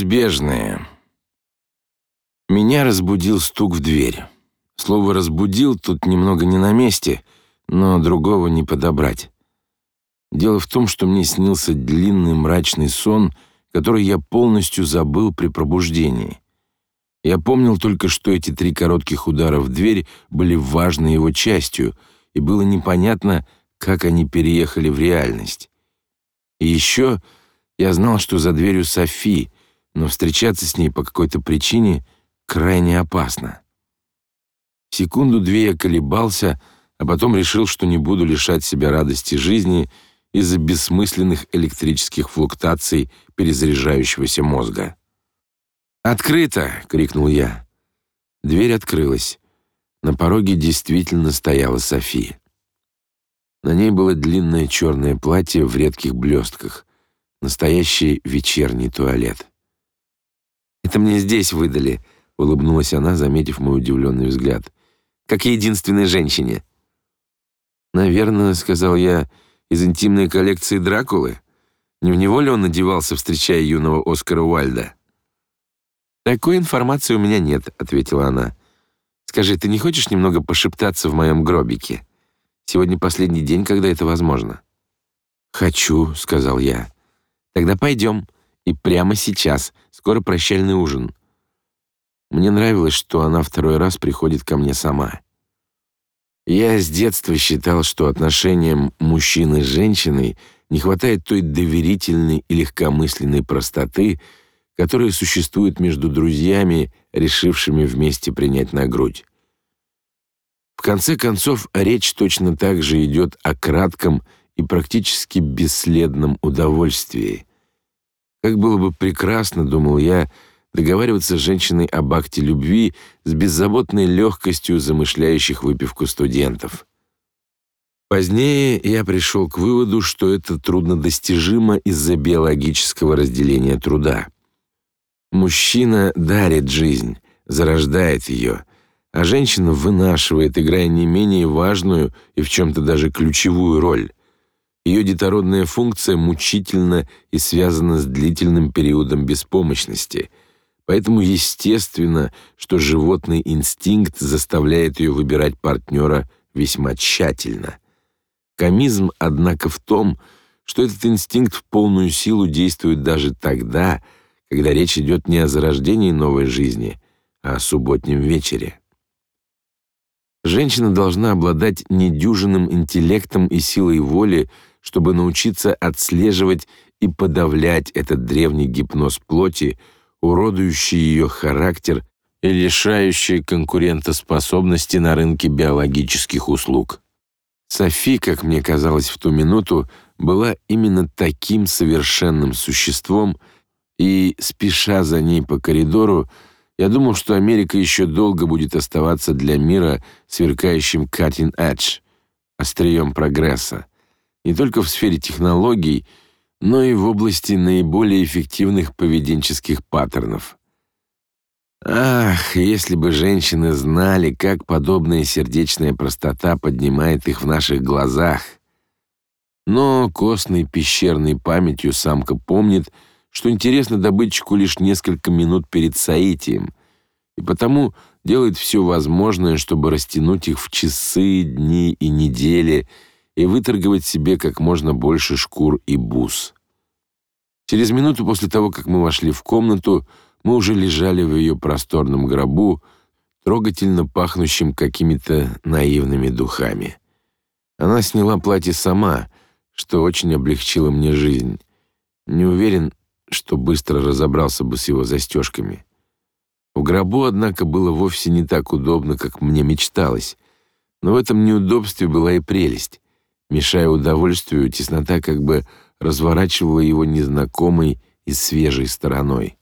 неизбежное. Меня разбудил стук в дверь. Слово «разбудил» тут немного не на месте, но другого не подобрать. Дело в том, что мне снился длинный мрачный сон, который я полностью забыл при пробуждении. Я помнил только, что эти три коротких удара в дверь были важной его частью, и было непонятно, как они переехали в реальность. И еще я знал, что за дверью Софи, но встречаться с ней по какой-то причине крайне опасно. Секунду-две я колебался, а потом решил, что не буду лишать себя радости жизни из-за бессмысленных электрических флуктаций перезаряжающегося мозга. «Открыто!» — крикнул я. Дверь открылась. На пороге действительно стояла София. На ней было длинное черное платье в редких блестках, Настоящий вечерний туалет. «Это мне здесь выдали», — улыбнулась она, заметив мой удивленный взгляд. «Как единственной женщине». «Наверное», — сказал я, — «из интимной коллекции Дракулы? Не в него ли он надевался, встречая юного Оскара Уальда?» «Такой информации у меня нет», — ответила она. «Скажи, ты не хочешь немного пошептаться в моем гробике? Сегодня последний день, когда это возможно». «Хочу», — сказал я. Тогда пойдем. И прямо сейчас. Скоро прощальный ужин. Мне нравилось, что она второй раз приходит ко мне сама. Я с детства считал, что отношениям мужчины с женщиной не хватает той доверительной и легкомысленной простоты, которая существует между друзьями, решившими вместе принять на грудь. В конце концов, речь точно так же идет о кратком и практически бесследном удовольствии. Как было бы прекрасно, думал я, договариваться с женщиной об акте любви с беззаботной легкостью замышляющих выпивку студентов. Позднее я пришел к выводу, что это труднодостижимо из-за биологического разделения труда. Мужчина дарит жизнь, зарождает ее, а женщина вынашивает, играя не менее важную и в чем-то даже ключевую роль. Ее детородная функция мучительна и связана с длительным периодом беспомощности. Поэтому естественно, что животный инстинкт заставляет ее выбирать партнера весьма тщательно. Комизм, однако, в том, что этот инстинкт в полную силу действует даже тогда, когда речь идет не о зарождении новой жизни, а о субботнем вечере. Женщина должна обладать недюжинным интеллектом и силой воли, чтобы научиться отслеживать и подавлять этот древний гипноз плоти, уродующий ее характер и лишающий конкурентоспособности на рынке биологических услуг. Софи, как мне казалось в ту минуту, была именно таким совершенным существом, и, спеша за ней по коридору, я думал, что Америка еще долго будет оставаться для мира сверкающим cutting edge, острием прогресса не только в сфере технологий, но и в области наиболее эффективных поведенческих паттернов. Ах, если бы женщины знали, как подобная сердечная простота поднимает их в наших глазах. Но костной пещерной памятью самка помнит, что интересно добытчику лишь несколько минут перед соитием, и потому делает все возможное, чтобы растянуть их в часы, дни и недели — и выторговать себе как можно больше шкур и бус. Через минуту после того, как мы вошли в комнату, мы уже лежали в ее просторном гробу, трогательно пахнущим какими-то наивными духами. Она сняла платье сама, что очень облегчило мне жизнь. Не уверен, что быстро разобрался бы с его застежками. В гробу, однако, было вовсе не так удобно, как мне мечталось. Но в этом неудобстве была и прелесть. Мешая удовольствию, теснота как бы разворачивала его незнакомой и свежей стороной.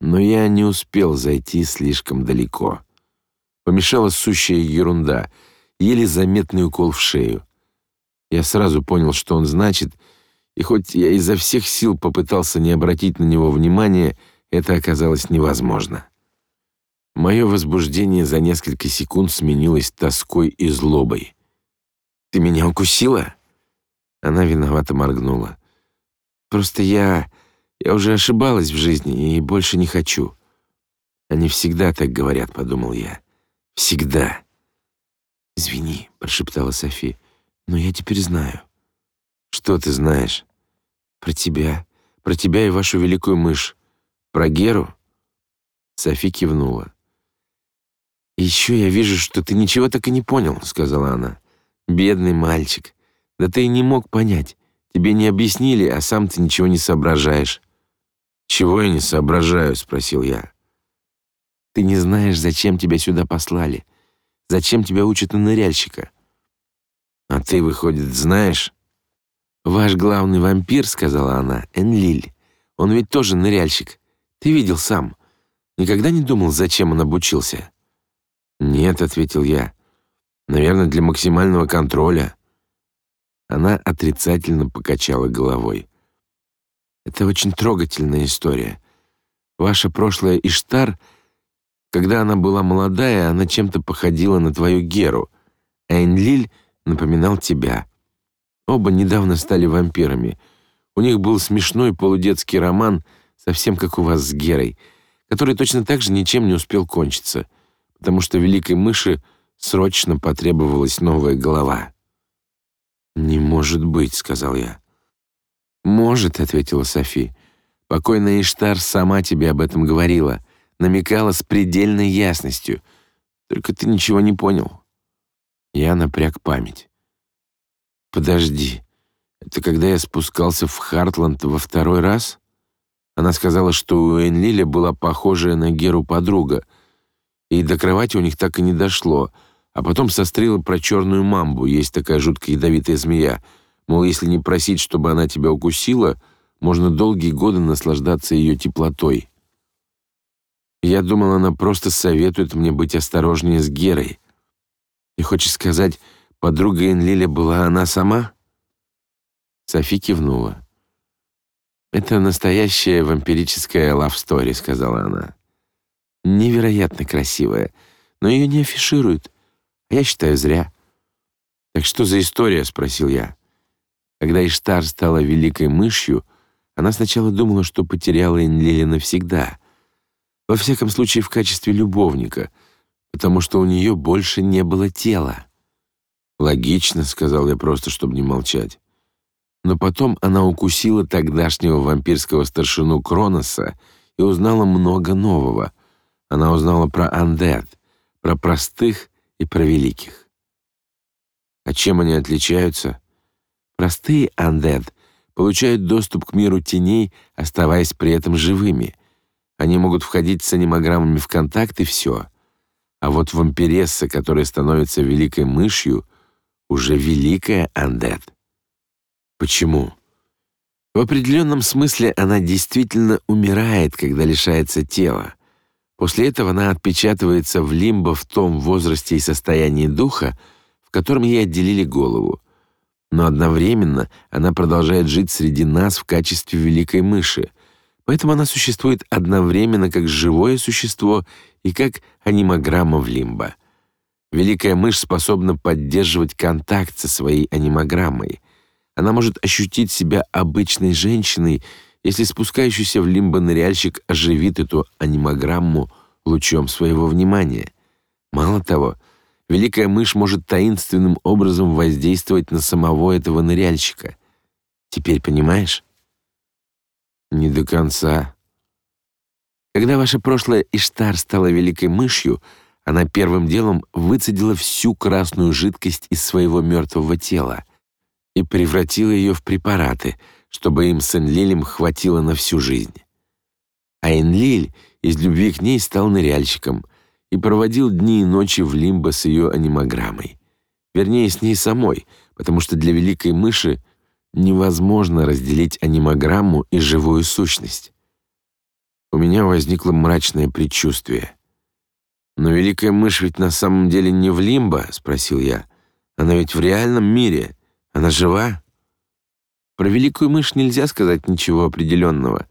Но я не успел зайти слишком далеко. Помешала сущая ерунда, еле заметный укол в шею. Я сразу понял, что он значит, и хоть я изо всех сил попытался не обратить на него внимания, это оказалось невозможно. Мое возбуждение за несколько секунд сменилось тоской и злобой. Ты меня укусила?» Она виновато моргнула. «Просто я... Я уже ошибалась в жизни и больше не хочу. Они всегда так говорят, подумал я. Всегда. Извини, прошептала Софи, но я теперь знаю. Что ты знаешь? Про тебя, про тебя и вашу великую мышь. Про Геру? Софи кивнула. «Еще я вижу, что ты ничего так и не понял», — сказала она. «Бедный мальчик. Да ты и не мог понять. Тебе не объяснили, а сам ты ничего не соображаешь». «Чего я не соображаю?» — спросил я. «Ты не знаешь, зачем тебя сюда послали. Зачем тебя учат на ныряльщика?» «А ты, выходит, знаешь?» «Ваш главный вампир», — сказала она, — «Энлиль. Он ведь тоже ныряльщик. Ты видел сам. Никогда не думал, зачем он обучился?» «Нет», — ответил я. «Наверное, для максимального контроля». Она отрицательно покачала головой. Это очень трогательная история. Ваша прошлая Иштар, когда она была молодая, она чем-то походила на твою Геру, а Энлиль напоминал тебя. Оба недавно стали вампирами. У них был смешной полудетский роман, совсем как у вас с Герой, который точно так же ничем не успел кончиться, потому что великой мыши срочно потребовалась новая голова. «Не может быть», — сказал я. «Может», — ответила Софи. «Покойная Иштар сама тебе об этом говорила, намекала с предельной ясностью. Только ты ничего не понял». Я напряг память. «Подожди, это когда я спускался в Хартланд во второй раз?» Она сказала, что у Энлиля была похожая на Геру подруга, и до кровати у них так и не дошло, а потом сострила про черную мамбу, есть такая жуткая ядовитая змея — Мол, если не просить, чтобы она тебя укусила, можно долгие годы наслаждаться ее теплотой. Я думал, она просто советует мне быть осторожнее с Герой. Ты хочешь сказать, подруга Энлиля была она сама? Софи кивнула. «Это настоящая вампирическая лав-стори», — сказала она. «Невероятно красивая, но ее не афишируют. Я считаю, зря». «Так что за история?» — спросил я. Когда Иштар стала великой мышью, она сначала думала, что потеряла Энлиля навсегда. Во всяком случае, в качестве любовника, потому что у нее больше не было тела. «Логично», — сказал я просто, чтобы не молчать. Но потом она укусила тогдашнего вампирского старшину Кроноса и узнала много нового. Она узнала про андет, про простых и про великих. А чем они отличаются? Простые андед получают доступ к миру теней, оставаясь при этом живыми. Они могут входить с анимограммами в контакт и все. А вот вампиресса, которая становится великой мышью, уже великая андед. Почему? В определенном смысле она действительно умирает, когда лишается тела. После этого она отпечатывается в лимбо в том возрасте и состоянии духа, в котором ей отделили голову но одновременно она продолжает жить среди нас в качестве великой мыши. Поэтому она существует одновременно как живое существо и как анимограмма в лимбо. Великая мышь способна поддерживать контакт со своей анимограммой. Она может ощутить себя обычной женщиной, если спускающийся в лимбо ныряльщик оживит эту анимограмму лучом своего внимания. Мало того, Великая мышь может таинственным образом воздействовать на самого этого ныряльщика. Теперь понимаешь? Не до конца. Когда ваша прошлая Иштар стала великой мышью, она первым делом выцедила всю красную жидкость из своего мертвого тела и превратила ее в препараты, чтобы им с Энлилем хватило на всю жизнь. А Энлиль из любви к ней стал ныряльщиком, и проводил дни и ночи в лимбо с ее анимограммой. Вернее, с ней самой, потому что для великой мыши невозможно разделить анимограмму и живую сущность. У меня возникло мрачное предчувствие. «Но великая мышь ведь на самом деле не в лимбо?» — спросил я. «Она ведь в реальном мире. Она жива?» Про великую мышь нельзя сказать ничего определенного.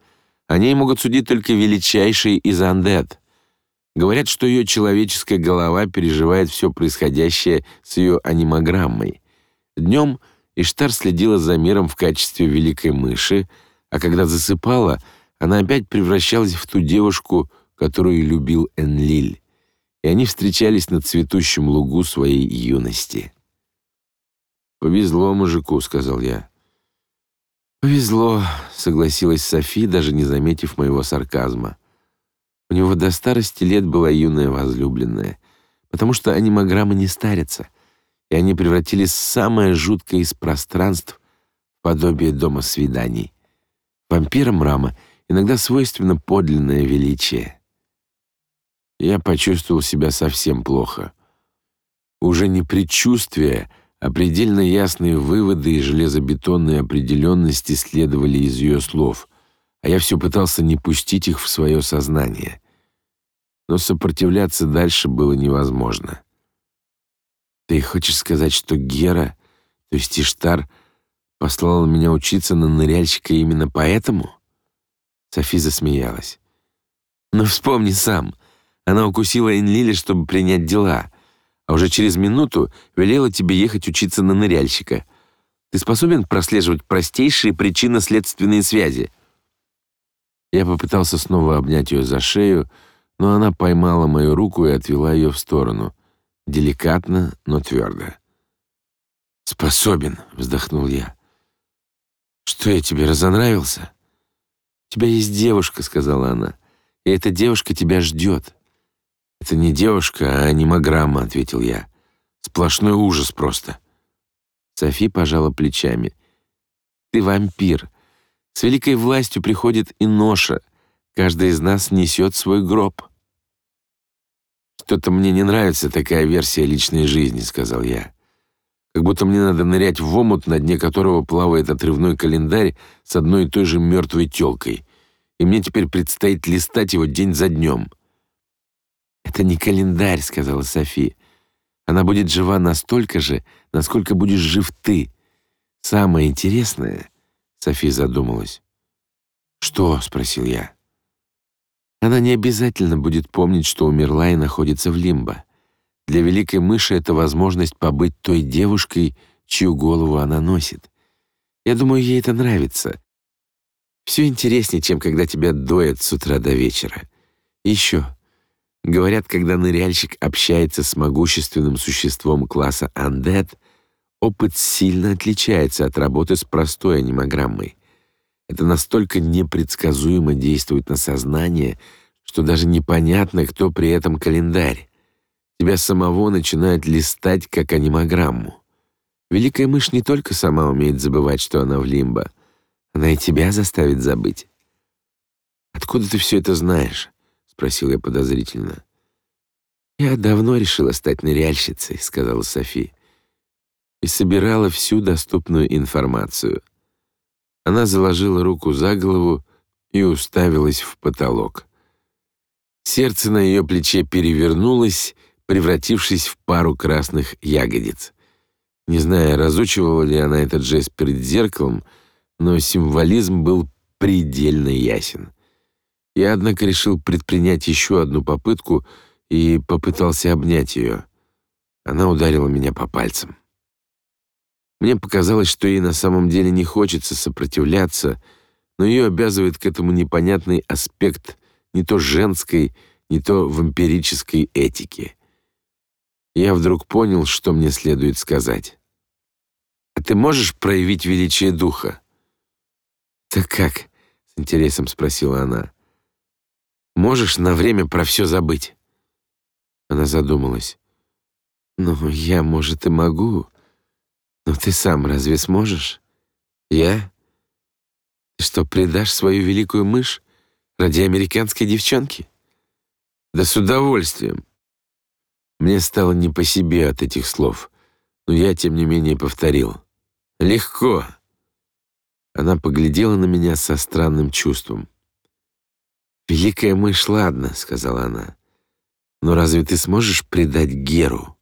О ней могут судить только величайшие из андет. Говорят, что ее человеческая голова переживает все происходящее с ее анимограммой. Днем Иштар следила за миром в качестве великой мыши, а когда засыпала, она опять превращалась в ту девушку, которую любил Энлиль, и они встречались на цветущем лугу своей юности. «Повезло мужику», — сказал я. «Повезло», — согласилась Софи, даже не заметив моего сарказма. У него до старости лет была юная возлюбленная, потому что анимограммы не старятся, и они превратились в самое жуткое из пространств в подобие дома свиданий. Вампирам Рама иногда свойственно подлинное величие. Я почувствовал себя совсем плохо. Уже не предчувствие, а предельно ясные выводы и железобетонные определенности следовали из ее слов, а я все пытался не пустить их в свое сознание но сопротивляться дальше было невозможно. Ты хочешь сказать, что Гера, то есть Иштар, послала меня учиться на ныряльщика именно поэтому? Софи засмеялась. Но вспомни сам. Она укусила Энлили, чтобы принять дела, а уже через минуту велела тебе ехать учиться на ныряльщика. Ты способен прослеживать простейшие причинно-следственные связи? Я попытался снова обнять ее за шею, но она поймала мою руку и отвела ее в сторону, деликатно, но твердо. «Способен», — вздохнул я. «Что, я тебе разонравился?» «У тебя есть девушка», — сказала она, — «и эта девушка тебя ждет». «Это не девушка, а анимограмма», — ответил я. «Сплошной ужас просто». Софи пожала плечами. «Ты вампир. С великой властью приходит и ноша. Каждый из нас несет свой гроб». «Что-то мне не нравится такая версия личной жизни», — сказал я. «Как будто мне надо нырять в омут, на дне которого плавает отрывной календарь с одной и той же мертвой тёлкой, и мне теперь предстоит листать его день за днем». «Это не календарь», — сказала Софи. «Она будет жива настолько же, насколько будешь жив ты. Самое интересное...» — Софи задумалась. «Что?» — спросил я. Она не обязательно будет помнить, что умерла и находится в лимбо. Для великой мыши это возможность побыть той девушкой, чью голову она носит. Я думаю, ей это нравится. Все интереснее, чем когда тебя доят с утра до вечера. Еще. Говорят, когда ныряльщик общается с могущественным существом класса Undead, опыт сильно отличается от работы с простой анимограммой. Это настолько непредсказуемо действует на сознание, что даже непонятно, кто при этом календарь. Тебя самого начинает листать как анимограмму. Великая мышь не только сама умеет забывать, что она в лимбо, она и тебя заставит забыть. «Откуда ты все это знаешь?» — спросил я подозрительно. «Я давно решила стать ныряльщицей», — сказала Софи, и собирала всю доступную информацию. Она заложила руку за голову и уставилась в потолок. Сердце на ее плече перевернулось, превратившись в пару красных ягодиц. Не знаю, разучивала ли она этот жест перед зеркалом, но символизм был предельно ясен. Я, однако, решил предпринять еще одну попытку и попытался обнять ее. Она ударила меня по пальцам. Мне показалось, что ей на самом деле не хочется сопротивляться, но ее обязывает к этому непонятный аспект не то женской, не то вампирической этики. Я вдруг понял, что мне следует сказать. «А ты можешь проявить величие духа?» «Так как?» — с интересом спросила она. «Можешь на время про все забыть?» Она задумалась. «Ну, я, может, и могу, но ты сам разве сможешь? Я? Ты что, предашь свою великую мышь ради американской девчонки? Да с удовольствием. Мне стало не по себе от этих слов, но я, тем не менее, повторил. Легко. Она поглядела на меня со странным чувством. «Великая мышь, ладно», — сказала она. «Но разве ты сможешь предать Геру?»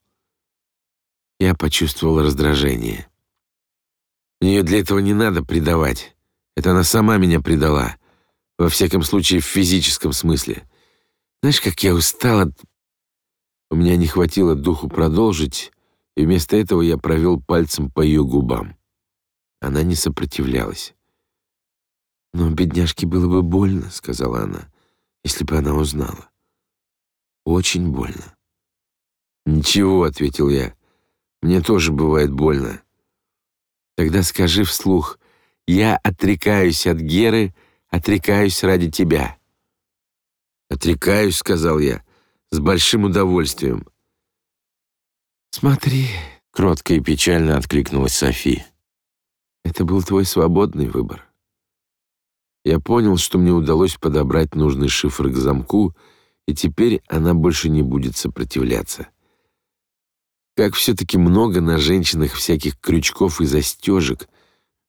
Я почувствовал раздражение. Мне для этого не надо предавать. Это она сама меня предала. Во всяком случае, в физическом смысле. Знаешь, как я устал от... У меня не хватило духу продолжить, и вместо этого я провел пальцем по ее губам. Она не сопротивлялась. «Но бедняжке было бы больно», — сказала она, — «если бы она узнала. Очень больно». «Ничего», — ответил я, — «мне тоже бывает больно». «Тогда скажи вслух, я отрекаюсь от Геры, отрекаюсь ради тебя». «Отрекаюсь», — сказал я, — «с большим удовольствием». «Смотри», — кротко и печально откликнулась Софи. «Это был твой свободный выбор». Я понял, что мне удалось подобрать нужный шифр к замку, и теперь она больше не будет сопротивляться. Как все-таки много на женщинах всяких крючков и застежек,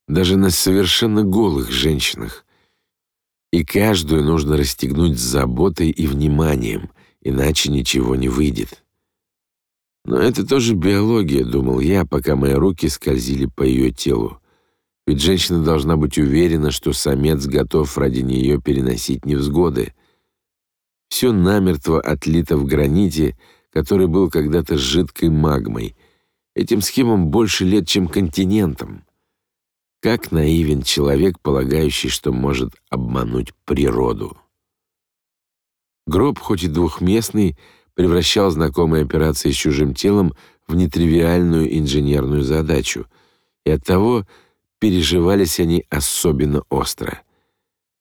даже на совершенно голых женщинах. И каждую нужно расстегнуть с заботой и вниманием, иначе ничего не выйдет. Но это тоже биология, думал я, пока мои руки скользили по ее телу. Ведь женщина должна быть уверена, что самец готов ради нее переносить невзгоды. Все намертво отлито в граните, который был когда-то жидкой магмой. Этим схемам больше лет, чем континентам. Как наивен человек, полагающий, что может обмануть природу. Гроб, хоть и двухместный, превращал знакомые операции с чужим телом в нетривиальную инженерную задачу, и оттого переживались они особенно остро.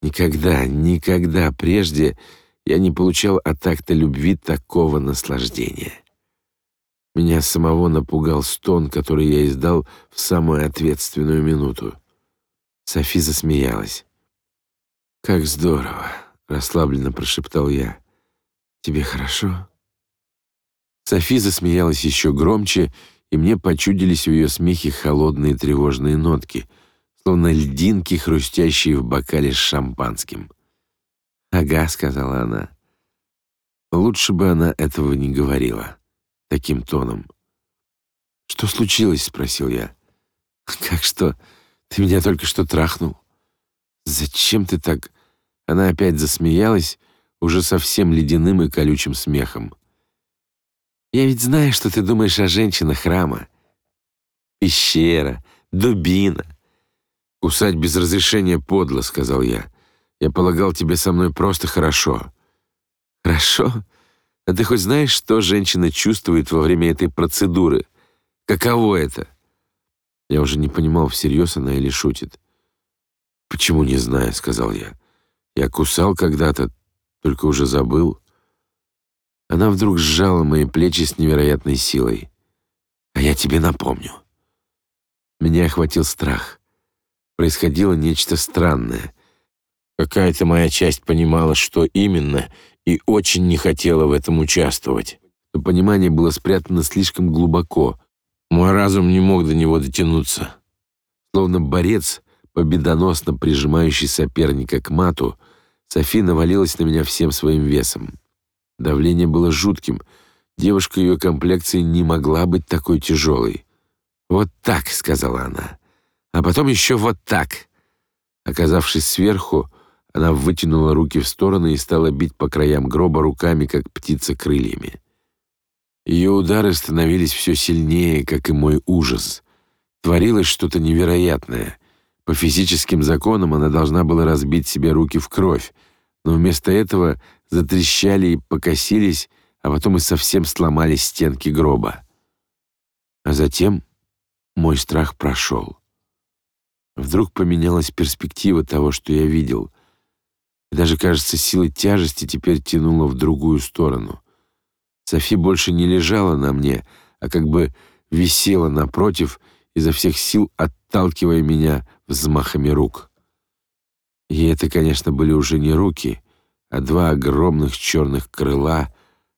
Никогда, никогда прежде я не получал от акта любви такого наслаждения. Меня самого напугал стон, который я издал в самую ответственную минуту. Софи засмеялась. «Как здорово!» — расслабленно прошептал я. «Тебе хорошо?» Софи засмеялась еще громче, и мне почудились в ее смехе холодные тревожные нотки, словно льдинки, хрустящие в бокале с шампанским. «Ага», — сказала она. Лучше бы она этого не говорила таким тоном. «Что случилось?» — спросил я. «Как что? Ты меня только что трахнул». «Зачем ты так...» Она опять засмеялась, уже совсем ледяным и колючим смехом. «Я ведь знаю, что ты думаешь о женщинах храма. Пещера, дубина». «Кусать без разрешения подло», — сказал я. «Я полагал, тебе со мной просто хорошо». «Хорошо? А ты хоть знаешь, что женщина чувствует во время этой процедуры? Каково это? Я уже не понимал, всерьез она или шутит. Почему не знаю, сказал я. Я кусал когда-то, только уже забыл. Она вдруг сжала мои плечи с невероятной силой. А я тебе напомню. Меня охватил страх. Происходило нечто странное. Какая-то моя часть понимала, что именно, и очень не хотела в этом участвовать. Но понимание было спрятано слишком глубоко. Мой разум не мог до него дотянуться. Словно борец, победоносно прижимающий соперника к мату, Софи навалилась на меня всем своим весом. Давление было жутким. Девушка ее комплекции не могла быть такой тяжелой. «Вот так», — сказала она. «А потом еще вот так». Оказавшись сверху, она вытянула руки в стороны и стала бить по краям гроба руками, как птица крыльями. Ее удары становились все сильнее, как и мой ужас. Творилось что-то невероятное. По физическим законам она должна была разбить себе руки в кровь, но вместо этого затрещали и покосились, а потом и совсем сломались стенки гроба. А затем мой страх прошел. Вдруг поменялась перспектива того, что я видел. И даже, кажется, сила тяжести теперь тянула в другую сторону. Софи больше не лежала на мне, а как бы висела напротив, изо всех сил отталкивая меня взмахами рук. И это, конечно, были уже не руки, а два огромных черных крыла,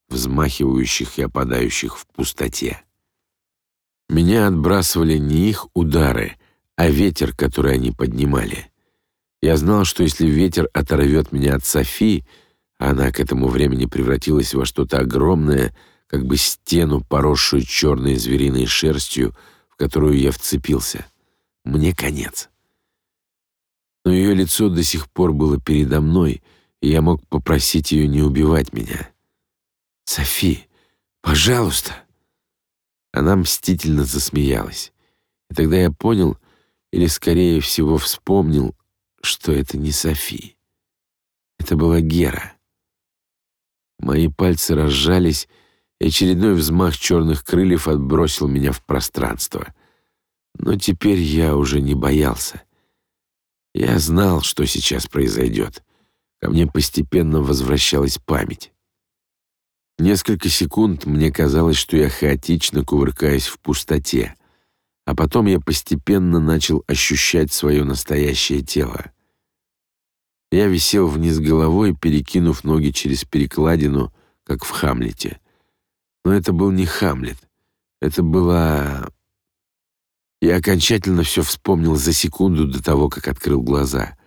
взмахивающих и опадающих в пустоте. Меня отбрасывали не их удары, а ветер, который они поднимали. Я знал, что если ветер оторвет меня от Софи, она к этому времени превратилась во что-то огромное, как бы стену, поросшую черной звериной шерстью, в которую я вцепился, мне конец. Но ее лицо до сих пор было передо мной, и я мог попросить ее не убивать меня. «Софи, пожалуйста!» Она мстительно засмеялась. И тогда я понял, или скорее всего вспомнил, что это не Софи. Это была Гера. Мои пальцы разжались, и очередной взмах черных крыльев отбросил меня в пространство. Но теперь я уже не боялся. Я знал, что сейчас произойдет. Ко мне постепенно возвращалась память. Несколько секунд мне казалось, что я хаотично кувыркаюсь в пустоте, а потом я постепенно начал ощущать свое настоящее тело. Я висел вниз головой, перекинув ноги через перекладину, как в Хамлете. Но это был не Хамлет. Это была... Я окончательно все вспомнил за секунду до того, как открыл глаза.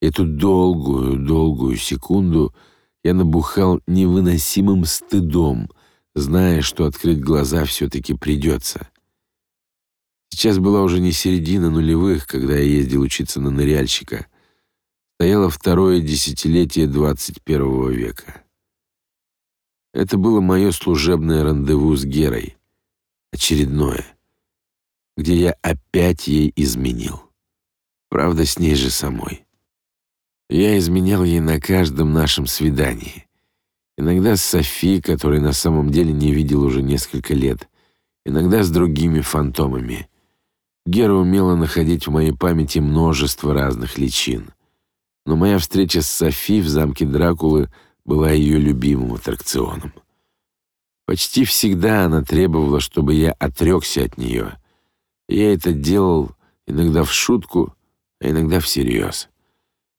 Эту долгую, долгую секунду я набухал невыносимым стыдом, зная, что открыть глаза все-таки придется. Сейчас была уже не середина нулевых, когда я ездил учиться на ныряльщика. Стояло второе десятилетие 21 века. Это было мое служебное рандеву с Герой. Очередное, где я опять ей изменил. Правда, с ней же самой. Я изменял ей на каждом нашем свидании. Иногда с Софи, которой на самом деле не видел уже несколько лет. Иногда с другими фантомами. Гера умела находить в моей памяти множество разных личин. Но моя встреча с Софи в замке Дракулы была ее любимым аттракционом. Почти всегда она требовала, чтобы я отрекся от нее. Я это делал иногда в шутку, а иногда всерьез.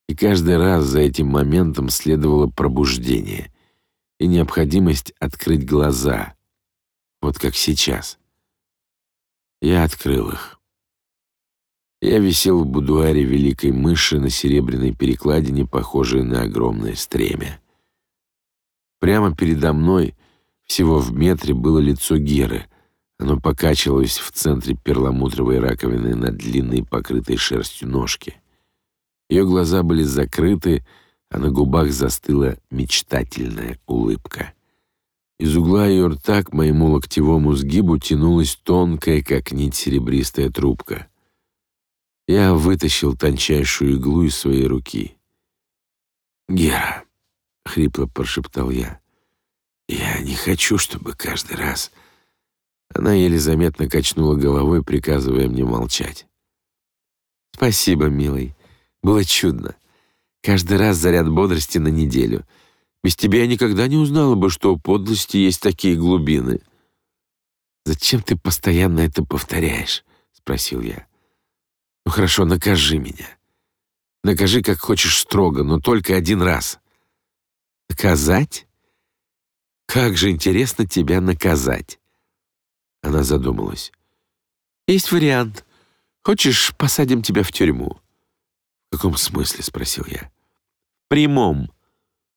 И каждый раз за этим моментом следовало пробуждение и необходимость открыть глаза, вот как сейчас. Я открыл их. Я висел в будуаре великой мыши на серебряной перекладине, похожей на огромное стремя. Прямо передо мной, всего в метре, было лицо Геры. Оно покачивалось в центре перламутровой раковины на длинной, покрытой шерстью ножке. Ее глаза были закрыты, а на губах застыла мечтательная улыбка. Из угла ее рта к моему локтевому сгибу тянулась тонкая, как нить, серебристая трубка. Я вытащил тончайшую иглу из своей руки. «Гера», — хрипло прошептал я, — «я не хочу, чтобы каждый раз...» Она еле заметно качнула головой, приказывая мне молчать. «Спасибо, милый. Было чудно. Каждый раз заряд бодрости на неделю. Без тебя я никогда не узнала бы, что у подлости есть такие глубины. Зачем ты постоянно это повторяешь? спросил я. Ну хорошо, накажи меня. Накажи, как хочешь строго, но только один раз. Наказать? Как же интересно тебя наказать. Она задумалась. Есть вариант. Хочешь, посадим тебя в тюрьму? «В каком смысле?» — спросил я. «Прямом».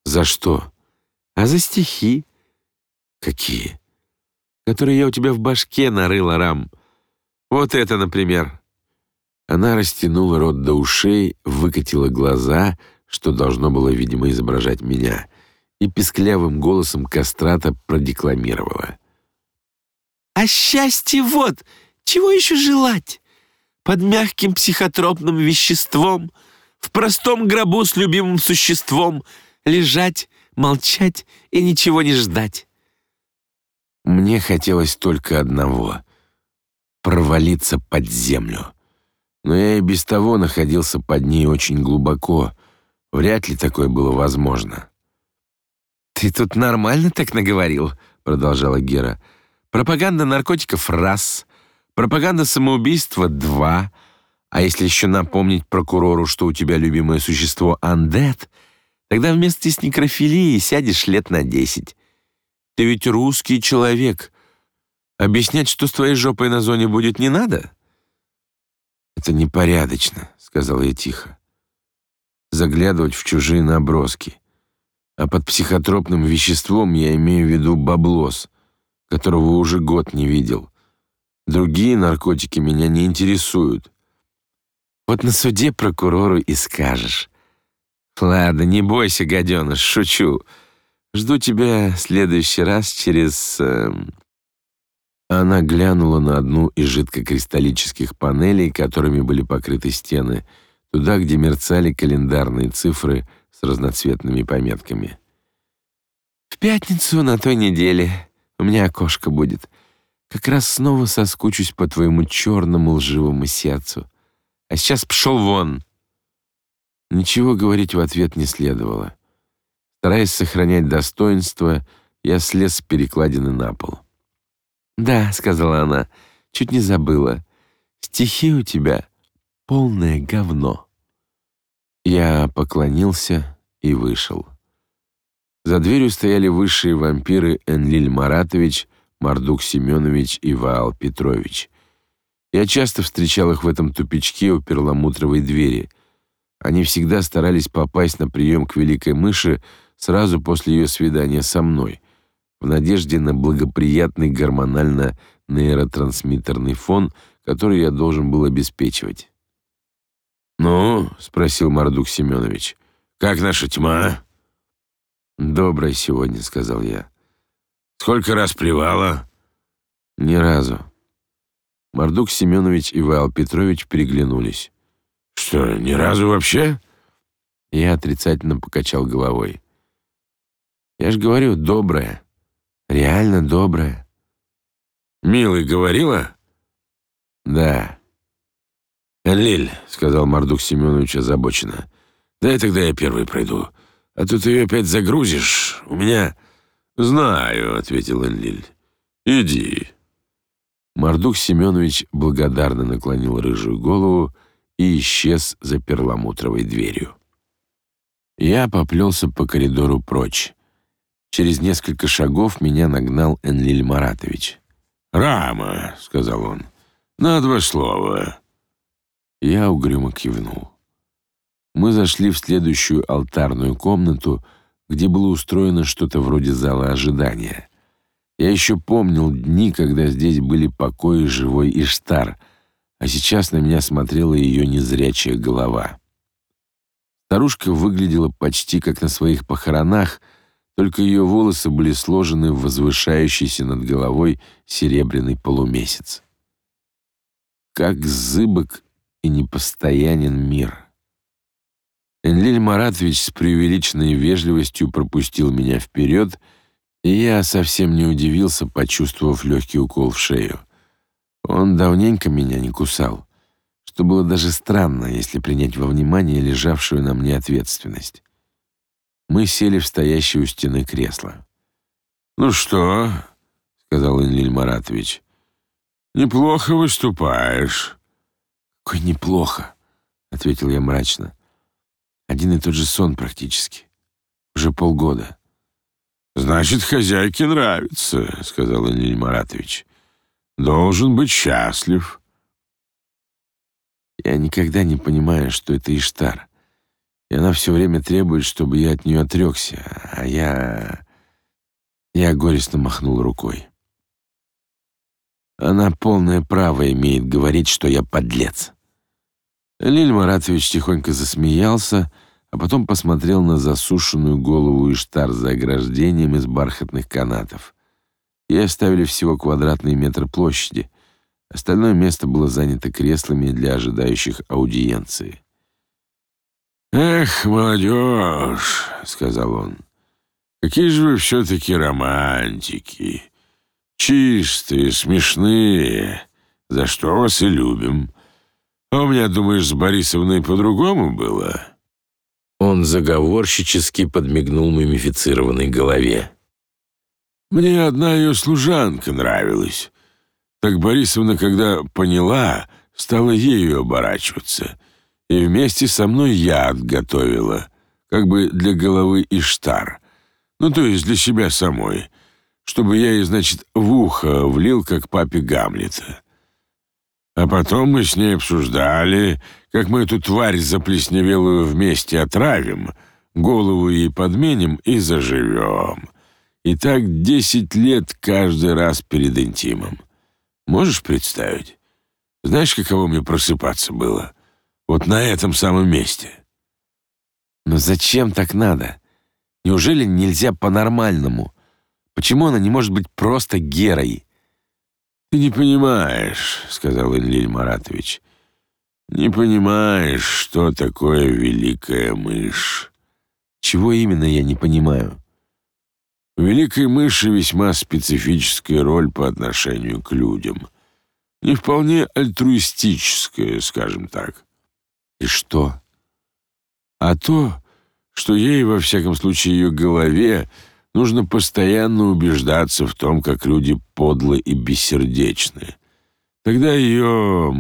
«За что?» «А за стихи». «Какие?» «Которые я у тебя в башке нарыла, Рам. Вот это, например». Она растянула рот до ушей, выкатила глаза, что должно было, видимо, изображать меня, и песклявым голосом кастрата продекламировала. «А счастье вот! Чего еще желать? Под мягким психотропным веществом — в простом гробу с любимым существом лежать, молчать и ничего не ждать. Мне хотелось только одного — провалиться под землю. Но я и без того находился под ней очень глубоко. Вряд ли такое было возможно. «Ты тут нормально так наговорил?» — продолжала Гера. «Пропаганда наркотиков — раз, пропаганда самоубийства — два, а если еще напомнить прокурору, что у тебя любимое существо андет, тогда вместе с некрофилией сядешь лет на десять. Ты ведь русский человек. Объяснять, что с твоей жопой на зоне будет, не надо? Это непорядочно, сказал я тихо. Заглядывать в чужие наброски. А под психотропным веществом я имею в виду баблос, которого уже год не видел. Другие наркотики меня не интересуют. Вот на суде прокурору и скажешь. Ладно, не бойся, гаденыш, шучу. Жду тебя в следующий раз через... Э... Она глянула на одну из жидкокристаллических панелей, которыми были покрыты стены, туда, где мерцали календарные цифры с разноцветными пометками. «В пятницу на той неделе у меня окошко будет. Как раз снова соскучусь по твоему черному лживому сердцу. А сейчас пшел вон!» Ничего говорить в ответ не следовало. Стараясь сохранять достоинство, я слез с перекладины на пол. «Да», — сказала она, — «чуть не забыла. Стихи у тебя полное говно». Я поклонился и вышел. За дверью стояли высшие вампиры Энлиль Маратович, Мардук Семенович и Ваал Петрович. Я часто встречал их в этом тупичке у перламутровой двери. Они всегда старались попасть на прием к великой мыши сразу после ее свидания со мной, в надежде на благоприятный гормонально-нейротрансмиттерный фон, который я должен был обеспечивать. «Ну?» — спросил Мардук Семенович. «Как наша тьма?» «Добрая сегодня», — сказал я. «Сколько раз плевала?» «Ни разу». Мардук Семенович и Ваал Петрович переглянулись. «Что, ни разу вообще?» Я отрицательно покачал головой. «Я ж говорю, добрая. Реально добрая». «Милый говорила?» «Да». «Лиль», — сказал Мардук Семенович озабоченно, — «дай тогда я первый пройду, а то ты ее опять загрузишь. У меня...» «Знаю», — ответил Энлиль. «Иди». Мардук Семенович благодарно наклонил рыжую голову и исчез за перламутровой дверью. Я поплелся по коридору прочь. Через несколько шагов меня нагнал Энлиль Маратович. «Рама», — сказал он, — «на два слова». Я угрюмо кивнул. Мы зашли в следующую алтарную комнату, где было устроено что-то вроде зала ожидания. Я еще помнил дни, когда здесь были покои живой Иштар, а сейчас на меня смотрела ее незрячая голова. Старушка выглядела почти как на своих похоронах, только ее волосы были сложены в возвышающийся над головой серебряный полумесяц. Как зыбок и непостоянен мир. Энлиль Маратович с преувеличенной вежливостью пропустил меня вперед, и я совсем не удивился, почувствовав легкий укол в шею. Он давненько меня не кусал, что было даже странно, если принять во внимание лежавшую на мне ответственность. Мы сели в стоящее у стены кресло. «Ну что?» — сказал Энлиль Маратович. «Неплохо выступаешь». «Какой неплохо», — ответил я мрачно. «Один и тот же сон практически. Уже полгода». «Значит, хозяйке нравится», — сказал Энлиль Маратович. «Должен быть счастлив». Я никогда не понимаю, что это Иштар и она все время требует, чтобы я от нее отрекся, а я... Я горестно махнул рукой. Она полное право имеет говорить, что я подлец. Лиль Маратович тихонько засмеялся, а потом посмотрел на засушенную голову Иштар за ограждением из бархатных канатов. Ей оставили всего квадратный метр площади. Остальное место было занято креслами для ожидающих аудиенции. «Эх, молодежь», — сказал он, — «какие же вы все-таки романтики! Чистые, смешные, за что вас и любим. А у меня, думаешь, с Борисовной по-другому было?» Он заговорщически подмигнул мумифицированной голове. «Мне одна ее служанка нравилась. Так Борисовна, когда поняла, стала ею оборачиваться» и вместе со мной яд готовила, как бы для головы Иштар, ну то есть для себя самой, чтобы я ей, значит, в ухо влил, как папе Гамлета. А потом мы с ней обсуждали, как мы эту тварь заплесневелую вместе отравим, голову ей подменим и заживем. И так десять лет каждый раз перед интимом. Можешь представить? Знаешь, каково мне просыпаться было? Вот на этом самом месте. Но зачем так надо? Неужели нельзя по-нормальному? Почему она не может быть просто Герой? Ты не понимаешь, сказал Илья Маратович. Не понимаешь, что такое великая мышь. Чего именно я не понимаю? У великой мыши весьма специфическая роль по отношению к людям. Не вполне альтруистическая, скажем так. И что? А то, что ей, во всяком случае, ее голове, нужно постоянно убеждаться в том, как люди подлы и бессердечны. Тогда ее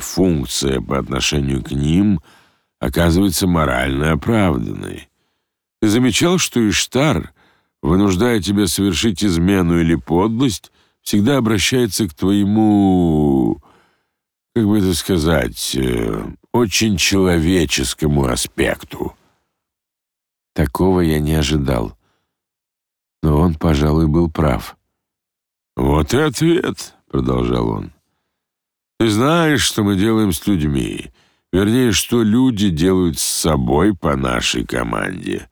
функция по отношению к ним оказывается морально оправданной. Ты замечал, что Иштар, вынуждая тебя совершить измену или подлость, всегда обращается к твоему, как бы это сказать, э, очень человеческому аспекту. Такого я не ожидал. Но он, пожалуй, был прав. Вот и ответ, продолжал он. Ты знаешь, что мы делаем с людьми, вернее, что люди делают с собой по нашей команде.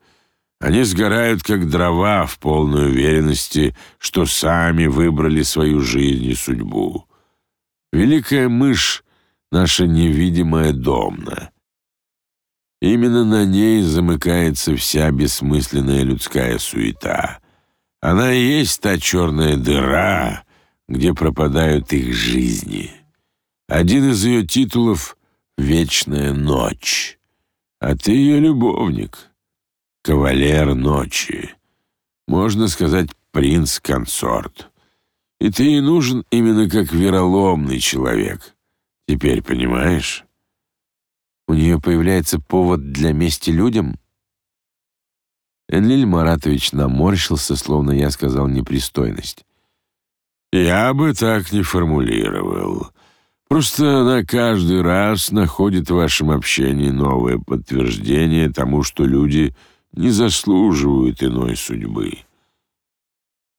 Они сгорают как дрова в полной уверенности, что сами выбрали свою жизнь и судьбу. Великая мышь — наша невидимая домна. Именно на ней замыкается вся бессмысленная людская суета. Она и есть та черная дыра, где пропадают их жизни. Один из ее титулов — «Вечная ночь», а ты ее любовник — кавалер ночи, можно сказать, принц-консорт. И ты ей нужен именно как вероломный человек. Теперь понимаешь? У нее появляется повод для мести людям? Энлиль Маратович наморщился, словно я сказал непристойность. Я бы так не формулировал. Просто она каждый раз находит в вашем общении новое подтверждение тому, что люди не заслуживают иной судьбы.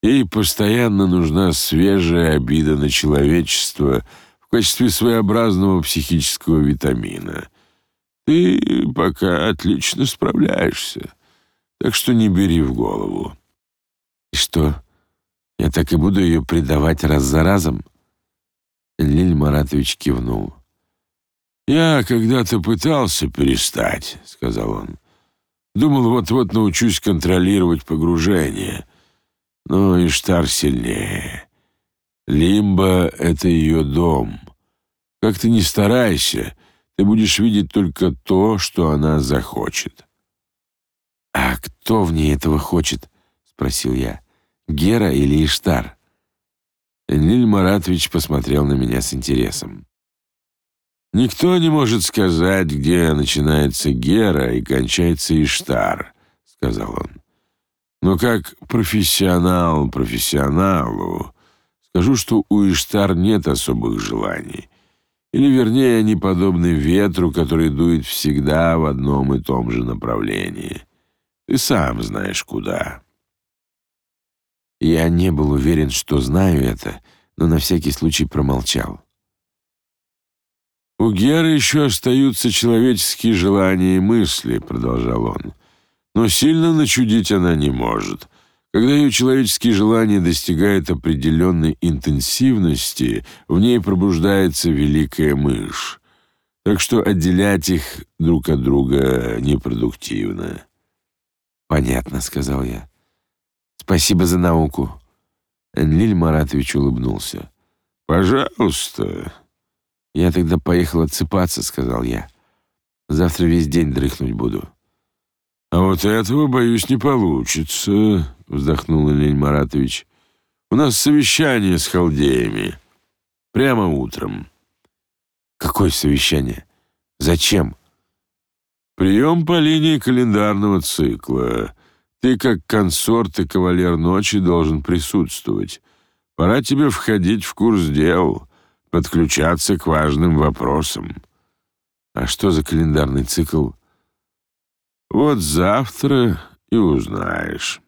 Ей постоянно нужна свежая обида на человечество в качестве своеобразного психического витамина. Ты пока отлично справляешься, так что не бери в голову. И что, я так и буду ее предавать раз за разом? Лиль Маратович кивнул. «Я когда-то пытался перестать», — сказал он. Думал, вот-вот научусь контролировать погружение. Но Иштар сильнее. Лимба — это ее дом. Как ты ни старайся, ты будешь видеть только то, что она захочет. «А кто в ней этого хочет?» — спросил я. «Гера или Иштар?» Энлиль Маратович посмотрел на меня с интересом. Никто не может сказать, где начинается Гера и кончается Иштар, сказал он. Но как профессионал профессионалу скажу, что у Иштар нет особых желаний. Или, вернее, они подобны ветру, который дует всегда в одном и том же направлении. Ты сам знаешь, куда. Я не был уверен, что знаю это, но на всякий случай промолчал. «У Геры еще остаются человеческие желания и мысли», — продолжал он. «Но сильно начудить она не может. Когда ее человеческие желания достигают определенной интенсивности, в ней пробуждается великая мышь. Так что отделять их друг от друга непродуктивно». «Понятно», — сказал я. «Спасибо за науку». Энлиль Маратович улыбнулся. «Пожалуйста», «Я тогда поехал отсыпаться», — сказал я. «Завтра весь день дрыхнуть буду». «А вот этого, боюсь, не получится», — вздохнул Лень Маратович. «У нас совещание с халдеями. Прямо утром». «Какое совещание? Зачем?» «Прием по линии календарного цикла. Ты, как консорт и кавалер ночи, должен присутствовать. Пора тебе входить в курс дел» подключаться к важным вопросам. А что за календарный цикл? Вот завтра и узнаешь.